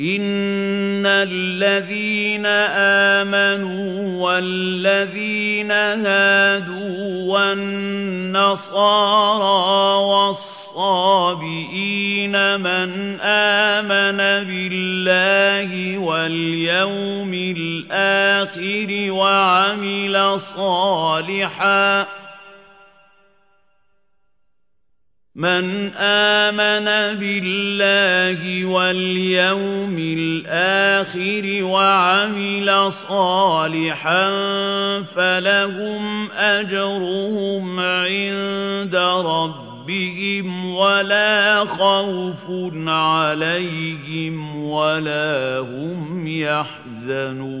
إِنَّ الَّذِينَ آمَنُوا وَالَّذِينَ هَادُوا وَالنَّصَارَىٰ وَالصَّابِئِينَ مَنْ آمَنَ بِاللَّهِ وَالْيَوْمِ الْآخِرِ وَعَمِلَ صَالِحًا من آمن بالله واليوم الآخر وعمل صالحا فلهم أجرهم عند ربهم ولا خوف عليهم ولا هم يحزنون.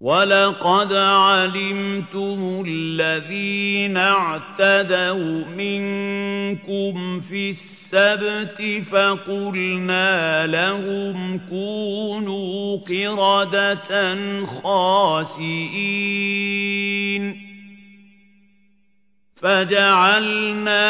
وَلَقَدْ عَلِمْتُمُ الَّذِينَ اعْتَدَوْا مِنكُمْ فِي السَّبْتِ فَقُلْنَا لَهُمْ كُونُوا قِرَدَةً خَاسِئِينَ فَجَعَلْنَاهَا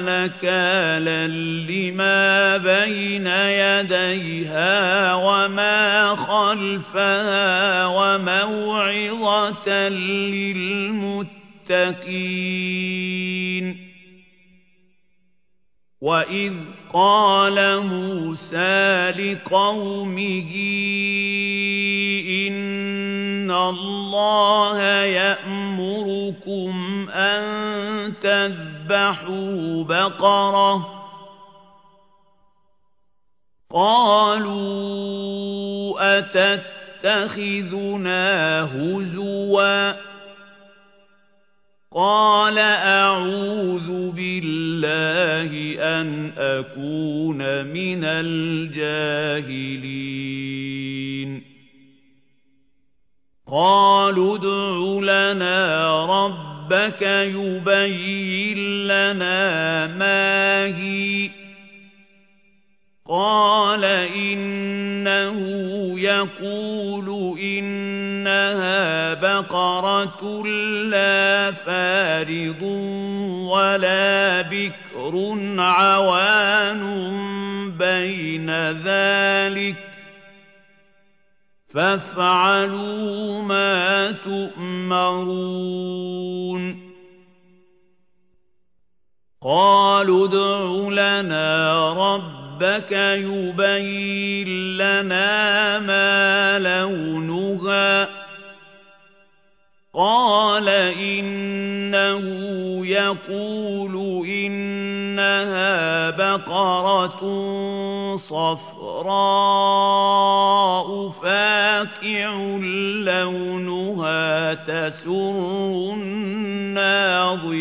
نَكَالًا لِّمَا بَيْنَ يَدَيْهَا وَمَا خَلْفَهَا وَمَوْعِظَةً لِّلْمُتَّقِينَ. وَإِذْ قَالَ مُوسَىٰ لِقَوْمِهِ إِنَّ اللَّهَ يَأْمُرُكُمْ أَن تَذْبَحُوا بَقَرَةً قَالُوا أَتَتَّخِذُنَا هُزُوًا قَالَ أَعُوذُ بِاللَّهِ أَنْ أَكُونَ مِنَ الْجَاهِلِينَ قَالُوا ادْعُ لَنَا رَبَّكَ يُبَيِّن لَّنَا مَا هِيَ. قَالَ إِنَّهُ يَقُولُ إِنَّهَا بَقَرَةٌ لَّا فَارِضٌ وَلَا بِكْرٌ عَوَانٌ بَيْنَ ذَٰلِكَ. فَافْعَلُوا مَا تُؤْمَرُونَ. قَالُوا ادْعُ لَنَا رَبَّكَ يُبَيِّن لَّنَا مَا لَوْنُهَا. قَالَ إِنَّهُ يَقُولُ إِنَّهَا بَقَرَةٌ صَفْرَاءُ فَاقِعٌ لَّوْنُهَا تَسُرُّ النَّاظِرِينَ.